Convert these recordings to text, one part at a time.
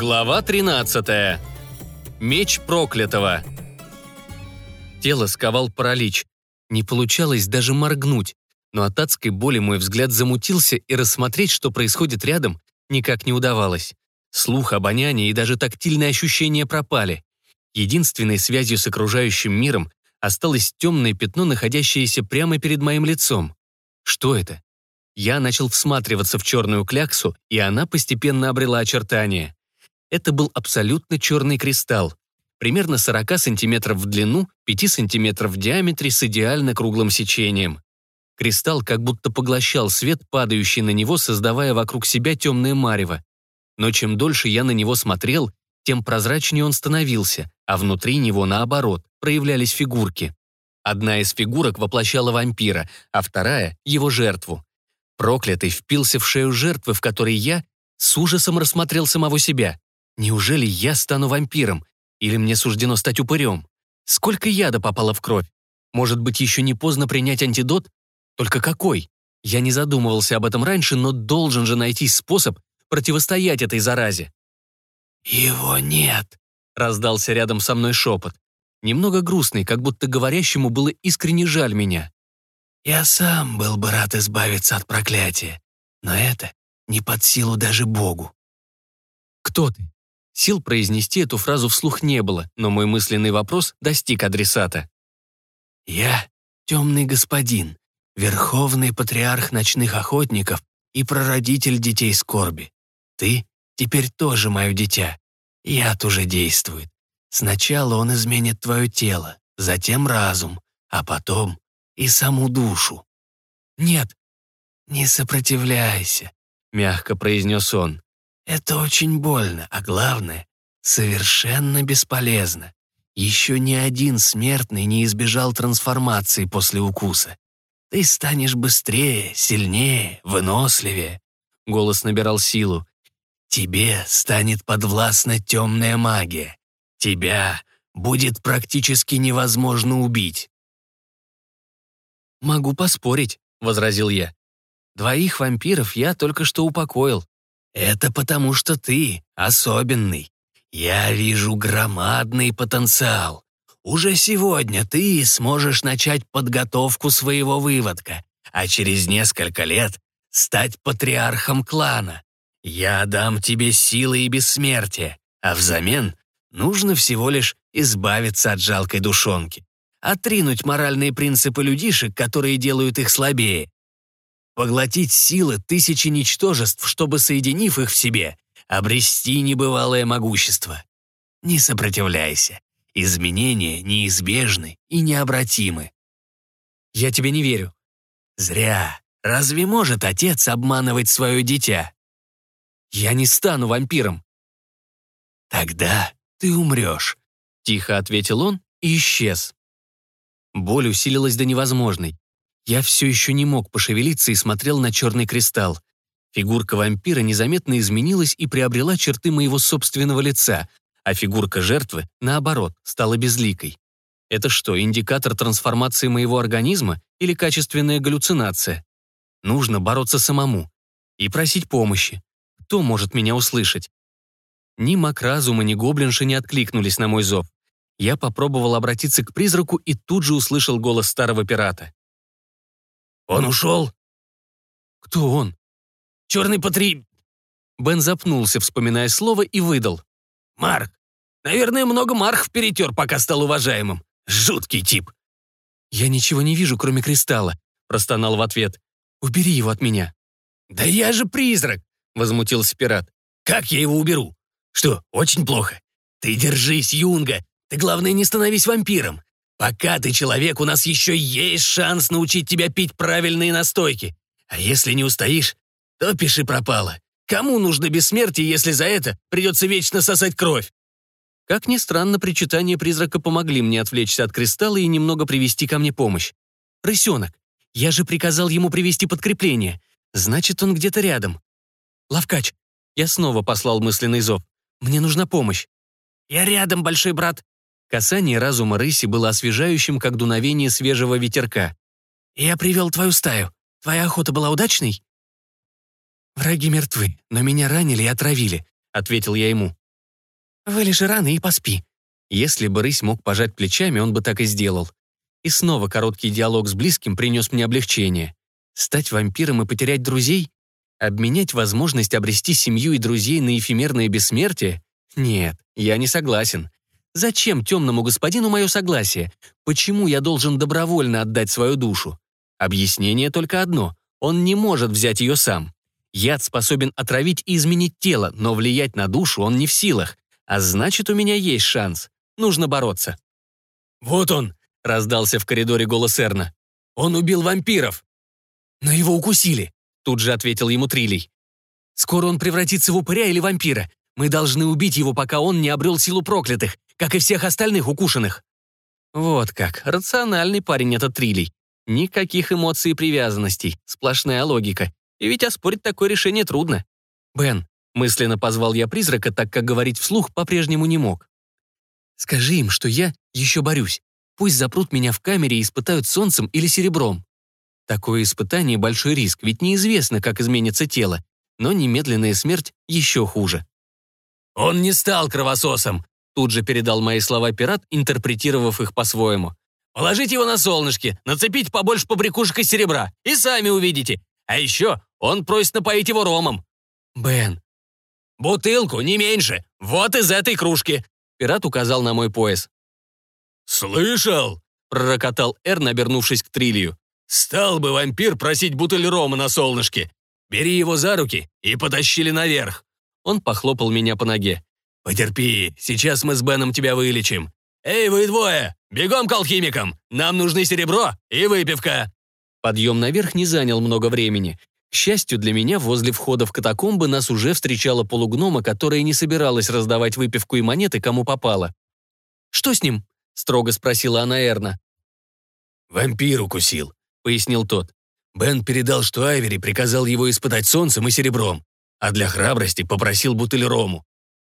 Глава 13. Меч проклятого. Тело сковал паралич. Не получалось даже моргнуть, но от адской боли мой взгляд замутился, и рассмотреть, что происходит рядом, никак не удавалось. Слух, обоняние и даже тактильные ощущения пропали. Единственной связью с окружающим миром осталось темное пятно, находящееся прямо перед моим лицом. Что это? Я начал всматриваться в черную кляксу, и она постепенно обрела очертания. Это был абсолютно черный кристалл, примерно 40 сантиметров в длину, 5 сантиметров в диаметре с идеально круглым сечением. Кристалл как будто поглощал свет, падающий на него, создавая вокруг себя темное марево. Но чем дольше я на него смотрел, тем прозрачнее он становился, а внутри него, наоборот, проявлялись фигурки. Одна из фигурок воплощала вампира, а вторая — его жертву. Проклятый впился в шею жертвы, в которой я с ужасом рассмотрел самого себя. Неужели я стану вампиром? Или мне суждено стать упырем? Сколько яда попало в кровь? Может быть, еще не поздно принять антидот? Только какой? Я не задумывался об этом раньше, но должен же найти способ противостоять этой заразе. «Его нет», — раздался рядом со мной шепот. Немного грустный, как будто говорящему было искренне жаль меня. «Я сам был бы рад избавиться от проклятия, но это не под силу даже Богу». «Кто ты?» Сил произнести эту фразу вслух не было, но мой мысленный вопрос достиг адресата. «Я — темный господин, верховный патриарх ночных охотников и прародитель детей скорби. Ты теперь тоже мое дитя. Яд уже действует. Сначала он изменит твое тело, затем разум, а потом и саму душу. Нет, не сопротивляйся, мягко произнес он. Это очень больно, а главное, совершенно бесполезно. Еще ни один смертный не избежал трансформации после укуса. Ты станешь быстрее, сильнее, выносливее. Голос набирал силу. Тебе станет подвластна темная магия. Тебя будет практически невозможно убить. «Могу поспорить», — возразил я. «Двоих вампиров я только что упокоил. Это потому, что ты особенный. Я вижу громадный потенциал. Уже сегодня ты сможешь начать подготовку своего выводка, а через несколько лет стать патриархом клана. Я дам тебе силы и бессмертие, а взамен нужно всего лишь избавиться от жалкой душонки, отринуть моральные принципы людишек, которые делают их слабее, поглотить силы тысячи ничтожеств, чтобы, соединив их в себе, обрести небывалое могущество. Не сопротивляйся. Изменения неизбежны и необратимы. Я тебе не верю. Зря. Разве может отец обманывать свое дитя? Я не стану вампиром. Тогда ты умрешь, тихо ответил он и исчез. Боль усилилась до невозможной. Я все еще не мог пошевелиться и смотрел на черный кристалл. Фигурка вампира незаметно изменилась и приобрела черты моего собственного лица, а фигурка жертвы, наоборот, стала безликой. Это что, индикатор трансформации моего организма или качественная галлюцинация? Нужно бороться самому и просить помощи. Кто может меня услышать? Ни маг разума, ни гоблинши не откликнулись на мой зов. Я попробовал обратиться к призраку и тут же услышал голос старого пирата. «Он ушел?» «Кто он?» «Черный патри...» Бен запнулся, вспоминая слово, и выдал. «Марк. Наверное, много Мархов перетер, пока стал уважаемым. Жуткий тип». «Я ничего не вижу, кроме кристалла», — простонал в ответ. «Убери его от меня». «Да я же призрак», — возмутился пират. «Как я его уберу? Что, очень плохо? Ты держись, Юнга. Ты, главное, не становись вампиром. Пока ты человек, у нас еще есть шанс научить тебя пить правильные настойки. А если не устоишь, то пиши пропало. Кому нужно бессмертие, если за это придется вечно сосать кровь? Как ни странно, причитания призрака помогли мне отвлечься от кристалла и немного привести ко мне помощь. «Рысенок, я же приказал ему привести подкрепление. Значит, он где-то рядом. Лавкач, я снова послал мысленный зов. Мне нужна помощь. Я рядом, большой брат. Касание разума рыси было освежающим, как дуновение свежего ветерка. «Я привел твою стаю. Твоя охота была удачной?» «Враги мертвы, но меня ранили и отравили», — ответил я ему. «Вылежи рано и поспи». Если бы рысь мог пожать плечами, он бы так и сделал. И снова короткий диалог с близким принес мне облегчение. Стать вампиром и потерять друзей? Обменять возможность обрести семью и друзей на эфемерное бессмертие? Нет, я не согласен. Зачем темному господину мое согласие? Почему я должен добровольно отдать свою душу? Объяснение только одно. Он не может взять ее сам. Яд способен отравить и изменить тело, но влиять на душу он не в силах. А значит, у меня есть шанс. Нужно бороться. «Вот он!» — раздался в коридоре голос Эрна. «Он убил вампиров!» «Но его укусили!» — тут же ответил ему Трилей. «Скоро он превратится в упыря или вампира. Мы должны убить его, пока он не обрел силу проклятых, как и всех остальных укушенных». Вот как, рациональный парень этот Трилей. Никаких эмоций и привязанностей, сплошная логика. И ведь оспорить такое решение трудно. «Бен», — мысленно позвал я призрака, так как говорить вслух по-прежнему не мог. «Скажи им, что я еще борюсь. Пусть запрут меня в камере и испытают солнцем или серебром. Такое испытание — большой риск, ведь неизвестно, как изменится тело. Но немедленная смерть еще хуже. «Он не стал кровососом», — тут же передал мои слова пират, интерпретировав их по-своему. Положите его на солнышки, нацепите побольше побрякушек из серебра, и сами увидите. А еще он просит напоить его ромом». «Бен». «Бутылку, не меньше. Вот из этой кружки». Пират указал на мой пояс. «Слышал?» — пророкотал Эрн, обернувшись к Трилью. «Стал бы вампир просить бутыль рома на солнышке. Бери его за руки и потащили наверх». Он похлопал меня по ноге. «Потерпи, сейчас мы с Беном тебя вылечим. «Эй, вы двое! Бегом к алхимикам! Нам нужны серебро и выпивка!» Подъем наверх не занял много времени. К счастью для меня, возле входа в катакомбы нас уже встречала полугнома, которая не собиралась раздавать выпивку и монеты, кому попало. «Что с ним?» — строго спросила она Эрна. «Вампир укусил», — пояснил тот. Бен передал, что Айвери приказал его испытать солнцем и серебром, а для храбрости попросил бутыль рому.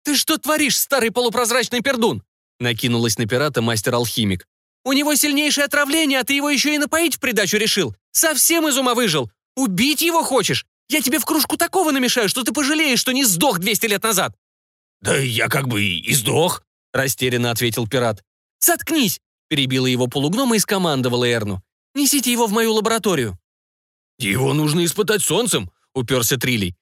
«Ты что творишь, старый полупрозрачный пердун?» Накинулась на пирата мастер-алхимик. «У него сильнейшее отравление, а ты его еще и напоить в придачу решил. Совсем из ума выжил. Убить его хочешь? Я тебе в кружку такого намешаю, что ты пожалеешь, что не сдох 200 лет назад». «Да я как бы и сдох», — растерянно ответил пират. «Заткнись!» — перебила его полугнома и скомандовала Эрну. «Несите его в мою лабораторию». «Его нужно испытать солнцем», — уперся Трилей.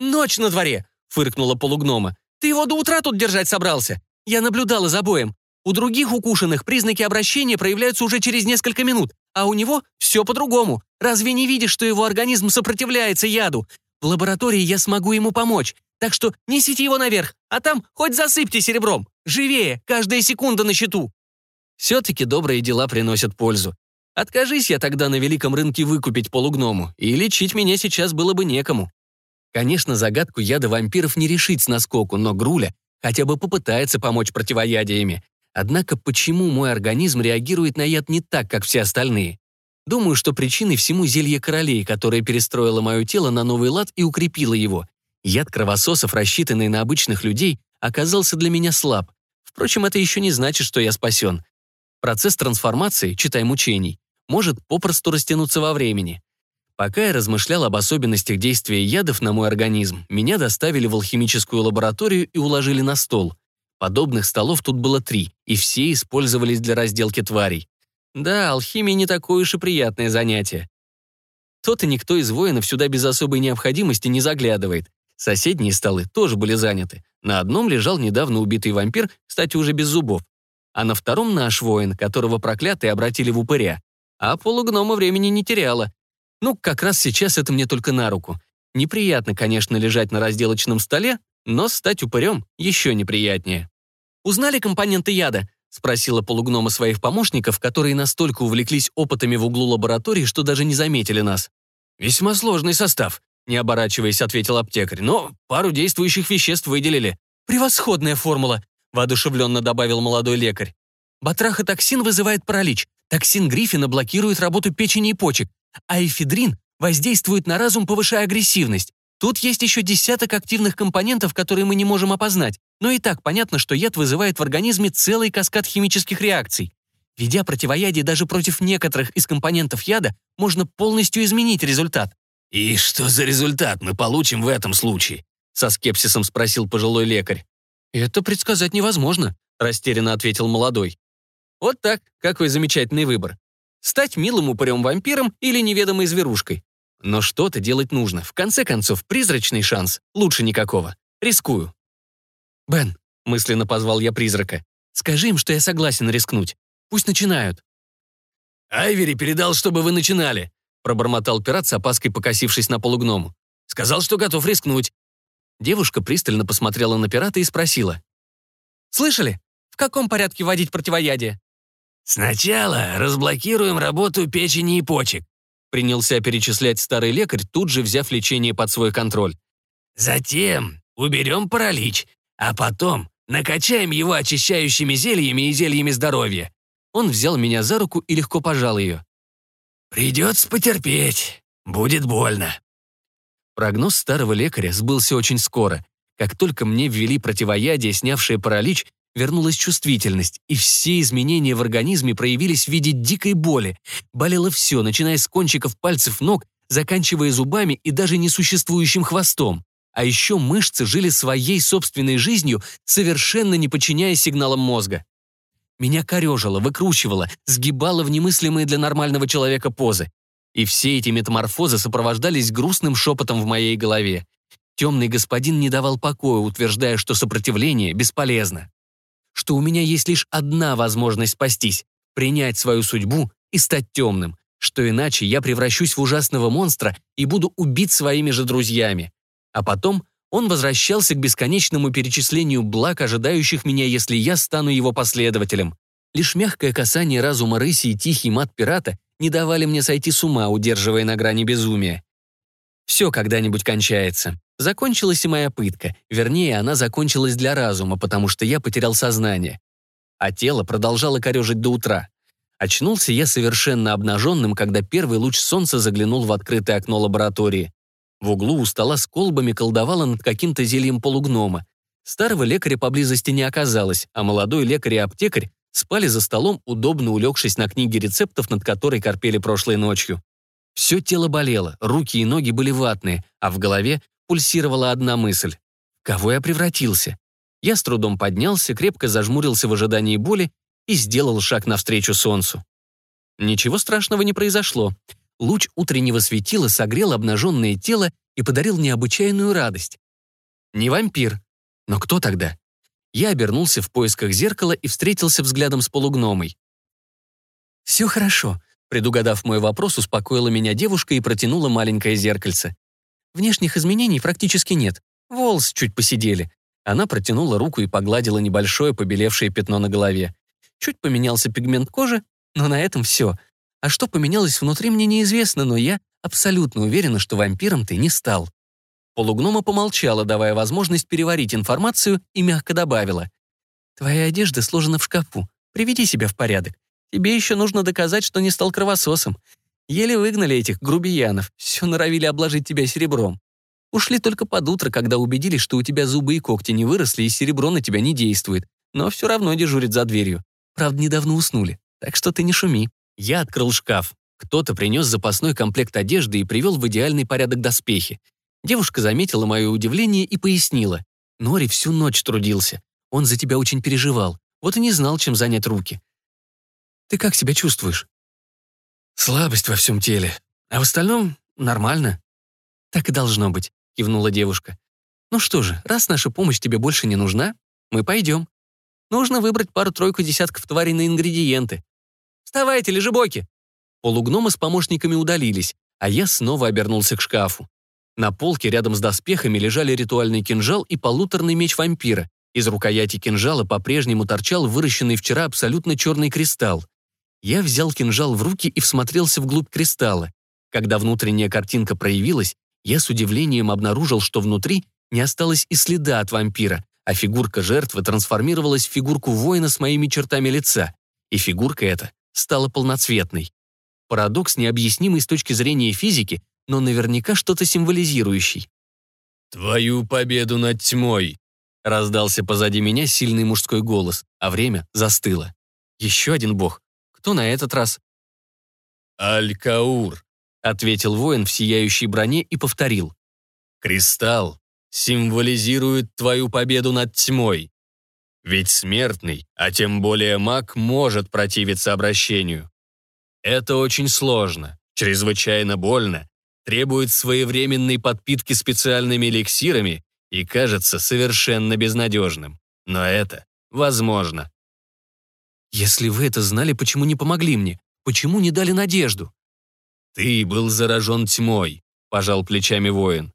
«Ночь на дворе», — фыркнула полугнома. «Ты его до утра тут держать собрался. Я наблюдала за боем. У других укушенных признаки обращения проявляются уже через несколько минут, а у него все по-другому. Разве не видишь, что его организм сопротивляется яду? В лаборатории я смогу ему помочь. Так что несите его наверх, а там хоть засыпьте серебром. Живее, каждая секунда на счету. Все-таки добрые дела приносят пользу. Откажись я тогда на великом рынке выкупить полугному, и лечить меня сейчас было бы некому. Конечно, загадку яда вампиров не решить с наскоку, но Груля хотя бы попытается помочь противоядиями. Однако почему мой организм реагирует на яд не так, как все остальные? Думаю, что причиной всему зелье королей, которое перестроило мое тело на новый лад и укрепило его. Яд кровососов, рассчитанный на обычных людей, оказался для меня слаб. Впрочем, это еще не значит, что я спасен. Процесс трансформации, читай мучений, может попросту растянуться во времени. Пока я размышлял об особенностях действия ядов на мой организм, меня доставили в алхимическую лабораторию и уложили на стол. Подобных столов тут было три, и все использовались для разделки тварей. Да, алхимия не такое уж и приятное занятие. Тот и никто из воинов сюда без особой необходимости не заглядывает. Соседние столы тоже были заняты. На одном лежал недавно убитый вампир, кстати, уже без зубов. А на втором наш воин, которого проклятые обратили в упыря. А полугнома времени не теряла. Ну, как раз сейчас это мне только на руку. Неприятно, конечно, лежать на разделочном столе, но стать упырем еще неприятнее. «Узнали компоненты яда?» — спросила полугнома своих помощников, которые настолько увлеклись опытами в углу лаборатории, что даже не заметили нас. «Весьма сложный состав», — не оборачиваясь, ответил аптекарь, «но пару действующих веществ выделили». «Превосходная формула», — воодушевленно добавил молодой лекарь. «Батрахотоксин вызывает паралич. Токсин Гриффина блокирует работу печени и почек а эфедрин воздействует на разум, повышая агрессивность. Тут есть еще десяток активных компонентов, которые мы не можем опознать, но и так понятно, что яд вызывает в организме целый каскад химических реакций. Ведя противоядие даже против некоторых из компонентов яда, можно полностью изменить результат. «И что за результат мы получим в этом случае?» со скепсисом спросил пожилой лекарь. «Это предсказать невозможно», — растерянно ответил молодой. «Вот так, какой замечательный выбор. Стать милым упырем-вампиром или неведомой зверушкой. Но что-то делать нужно. В конце концов, призрачный шанс. Лучше никакого. Рискую». «Бен», — мысленно позвал я призрака, «скажи им, что я согласен рискнуть. Пусть начинают». «Айвери передал, чтобы вы начинали», — пробормотал пират с опаской, покосившись на полугному. «Сказал, что готов рискнуть». Девушка пристально посмотрела на пирата и спросила. «Слышали? В каком порядке вводить противоядие?» «Сначала разблокируем работу печени и почек», принялся перечислять старый лекарь, тут же взяв лечение под свой контроль. «Затем уберем паралич, а потом накачаем его очищающими зельями и зельями здоровья». Он взял меня за руку и легко пожал ее. «Придется потерпеть. Будет больно». Прогноз старого лекаря сбылся очень скоро. Как только мне ввели противоядие, снявшее паралич, вернулась чувствительность, и все изменения в организме проявились в виде дикой боли. Болело все, начиная с кончиков пальцев ног, заканчивая зубами и даже несуществующим хвостом. А еще мышцы жили своей собственной жизнью, совершенно не подчиняясь сигналам мозга. Меня корежило, выкручивало, сгибало в немыслимые для нормального человека позы. И все эти метаморфозы сопровождались грустным шепотом в моей голове. Темный господин не давал покоя, утверждая, что сопротивление бесполезно что у меня есть лишь одна возможность спастись — принять свою судьбу и стать темным, что иначе я превращусь в ужасного монстра и буду убит своими же друзьями. А потом он возвращался к бесконечному перечислению благ, ожидающих меня, если я стану его последователем. Лишь мягкое касание разума рыси и тихий мат пирата не давали мне сойти с ума, удерживая на грани безумия. Все когда-нибудь кончается. Закончилась и моя пытка. Вернее, она закончилась для разума, потому что я потерял сознание. А тело продолжало корежить до утра. Очнулся я совершенно обнаженным, когда первый луч солнца заглянул в открытое окно лаборатории. В углу у стола с колбами колдовала над каким-то зельем полугнома. Старого лекаря поблизости не оказалось, а молодой лекарь и аптекарь спали за столом, удобно улегшись на книге рецептов, над которой корпели прошлой ночью. Все тело болело, руки и ноги были ватные, а в голове пульсировала одна мысль. Кого я превратился? Я с трудом поднялся, крепко зажмурился в ожидании боли и сделал шаг навстречу солнцу. Ничего страшного не произошло. Луч утреннего светила согрел обнаженное тело и подарил необычайную радость. Не вампир. Но кто тогда? Я обернулся в поисках зеркала и встретился взглядом с полугномой. «Все хорошо», — предугадав мой вопрос, успокоила меня девушка и протянула маленькое зеркальце. Внешних изменений практически нет. Волосы чуть посидели. Она протянула руку и погладила небольшое побелевшее пятно на голове. Чуть поменялся пигмент кожи, но на этом все. А что поменялось внутри, мне неизвестно, но я абсолютно уверена, что вампиром ты не стал. Полугнома помолчала, давая возможность переварить информацию, и мягко добавила. «Твоя одежда сложена в шкафу. Приведи себя в порядок. Тебе еще нужно доказать, что не стал кровососом. Еле выгнали этих грубиянов, все норовили обложить тебя серебром. Ушли только под утро, когда убедились, что у тебя зубы и когти не выросли и серебро на тебя не действует, но все равно дежурит за дверью. Правда, недавно уснули, так что ты не шуми. Я открыл шкаф. Кто-то принес запасной комплект одежды и привел в идеальный порядок доспехи. Девушка заметила мое удивление и пояснила. Нори всю ночь трудился. Он за тебя очень переживал. Вот и не знал, чем занять руки. Ты как себя чувствуешь? Слабость во всем теле. А в остальном нормально. Так и должно быть, кивнула девушка. Ну что же, раз наша помощь тебе больше не нужна, мы пойдем. Нужно выбрать пару-тройку десятков тварей на ингредиенты. Вставайте, лежебоки! Полугномы с помощниками удалились, а я снова обернулся к шкафу. На полке рядом с доспехами лежали ритуальный кинжал и полуторный меч вампира. Из рукояти кинжала по-прежнему торчал выращенный вчера абсолютно черный кристалл. Я взял кинжал в руки и всмотрелся вглубь кристалла. Когда внутренняя картинка проявилась, я с удивлением обнаружил, что внутри не осталось и следа от вампира, а фигурка жертвы трансформировалась в фигурку воина с моими чертами лица, и фигурка эта стала полноцветной. Парадокс необъяснимый с точки зрения физики, но наверняка что-то символизирующий. «Твою победу над тьмой!» раздался позади меня сильный мужской голос, а время застыло. Еще один бог, кто на этот раз? «Аль-Каур», — ответил воин в сияющей броне и повторил. «Кристалл символизирует твою победу над тьмой. Ведь смертный, а тем более маг, может противиться обращению. Это очень сложно, чрезвычайно больно, требует своевременной подпитки специальными эликсирами и кажется совершенно безнадежным. Но это возможно. Если вы это знали, почему не помогли мне? Почему не дали надежду? Ты был заражен тьмой, пожал плечами воин.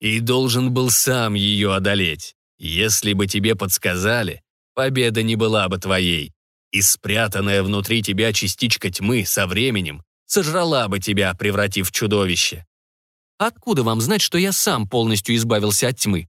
И должен был сам ее одолеть. Если бы тебе подсказали, победа не была бы твоей. И спрятанная внутри тебя частичка тьмы со временем сожрала бы тебя, превратив в чудовище. Откуда вам знать, что я сам полностью избавился от тьмы?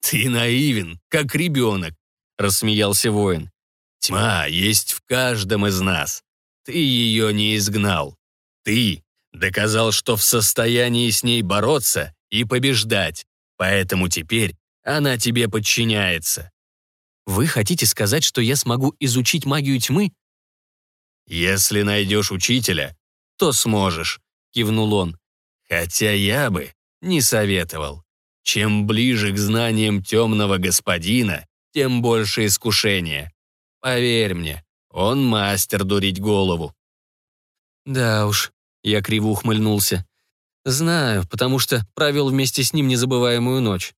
Ты наивен, как ребенок, рассмеялся воин. Тьма есть в каждом из нас. Ты ее не изгнал. Ты доказал, что в состоянии с ней бороться и побеждать, поэтому теперь она тебе подчиняется. Вы хотите сказать, что я смогу изучить магию тьмы? Если найдешь учителя, то сможешь, кивнул он. Хотя я бы не советовал. Чем ближе к знаниям темного господина, тем больше искушения. Поверь мне, он мастер дурить голову. Да уж, я криво ухмыльнулся. Знаю, потому что провел вместе с ним незабываемую ночь.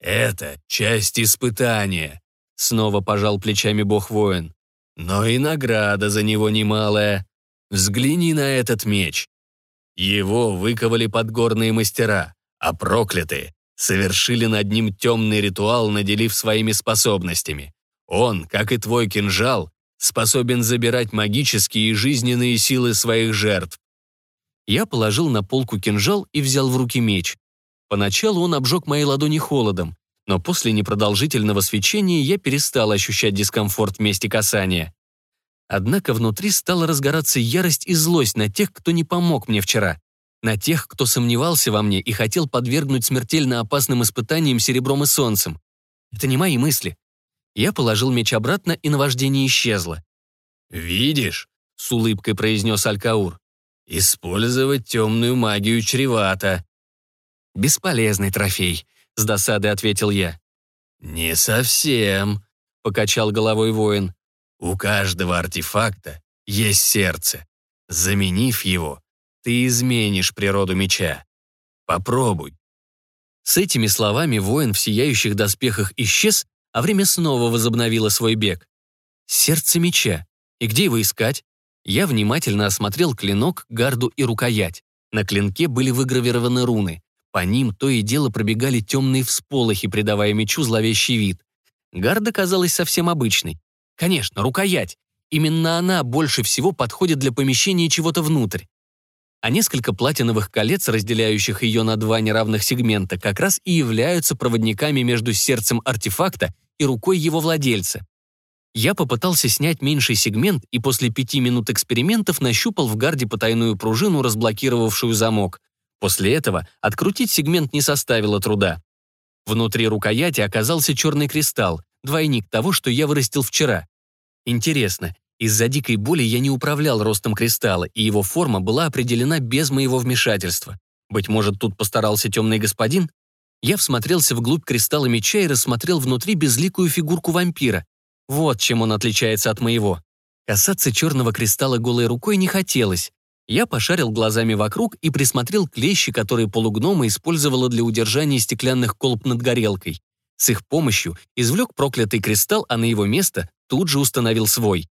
Это часть испытания, снова пожал плечами бог-воин. Но и награда за него немалая. Взгляни на этот меч. Его выковали подгорные мастера, а проклятые совершили над ним темный ритуал, наделив своими способностями. Он, как и твой кинжал, способен забирать магические и жизненные силы своих жертв. Я положил на полку кинжал и взял в руки меч. Поначалу он обжег мои ладони холодом, но после непродолжительного свечения я перестал ощущать дискомфорт в месте касания. Однако внутри стала разгораться ярость и злость на тех, кто не помог мне вчера. На тех, кто сомневался во мне и хотел подвергнуть смертельно опасным испытаниям серебром и солнцем. Это не мои мысли. Я положил меч обратно, и наваждение исчезло. «Видишь?» — с улыбкой произнес Алькаур. «Использовать темную магию чревато». «Бесполезный трофей», — с досадой ответил я. «Не совсем», — покачал головой воин. У каждого артефакта есть сердце. Заменив его, ты изменишь природу меча. Попробуй. С этими словами воин в сияющих доспехах исчез, а время снова возобновило свой бег. Сердце меча. И где его искать? Я внимательно осмотрел клинок, гарду и рукоять. На клинке были выгравированы руны. По ним то и дело пробегали темные всполохи, придавая мечу зловещий вид. Гарда казалась совсем обычной. Конечно, рукоять. Именно она больше всего подходит для помещения чего-то внутрь. А несколько платиновых колец, разделяющих ее на два неравных сегмента, как раз и являются проводниками между сердцем артефакта и рукой его владельца. Я попытался снять меньший сегмент и после пяти минут экспериментов нащупал в гарде потайную пружину, разблокировавшую замок. После этого открутить сегмент не составило труда. Внутри рукояти оказался черный кристалл, двойник того, что я вырастил вчера. Интересно, из-за дикой боли я не управлял ростом кристалла, и его форма была определена без моего вмешательства. Быть может, тут постарался темный господин? Я всмотрелся вглубь кристалла меча и рассмотрел внутри безликую фигурку вампира. Вот чем он отличается от моего. Касаться черного кристалла голой рукой не хотелось. Я пошарил глазами вокруг и присмотрел клещи, которые полугнома использовала для удержания стеклянных колб над горелкой. С их помощью извлек проклятый кристалл, а на его место тут же установил свой.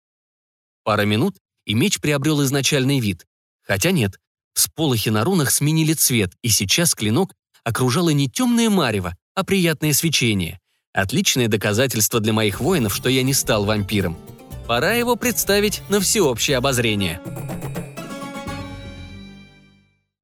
Пара минут, и меч приобрел изначальный вид. Хотя нет, всполохи на рунах сменили цвет, и сейчас клинок окружало не темное марево, а приятное свечение. Отличное доказательство для моих воинов, что я не стал вампиром. Пора его представить на всеобщее обозрение.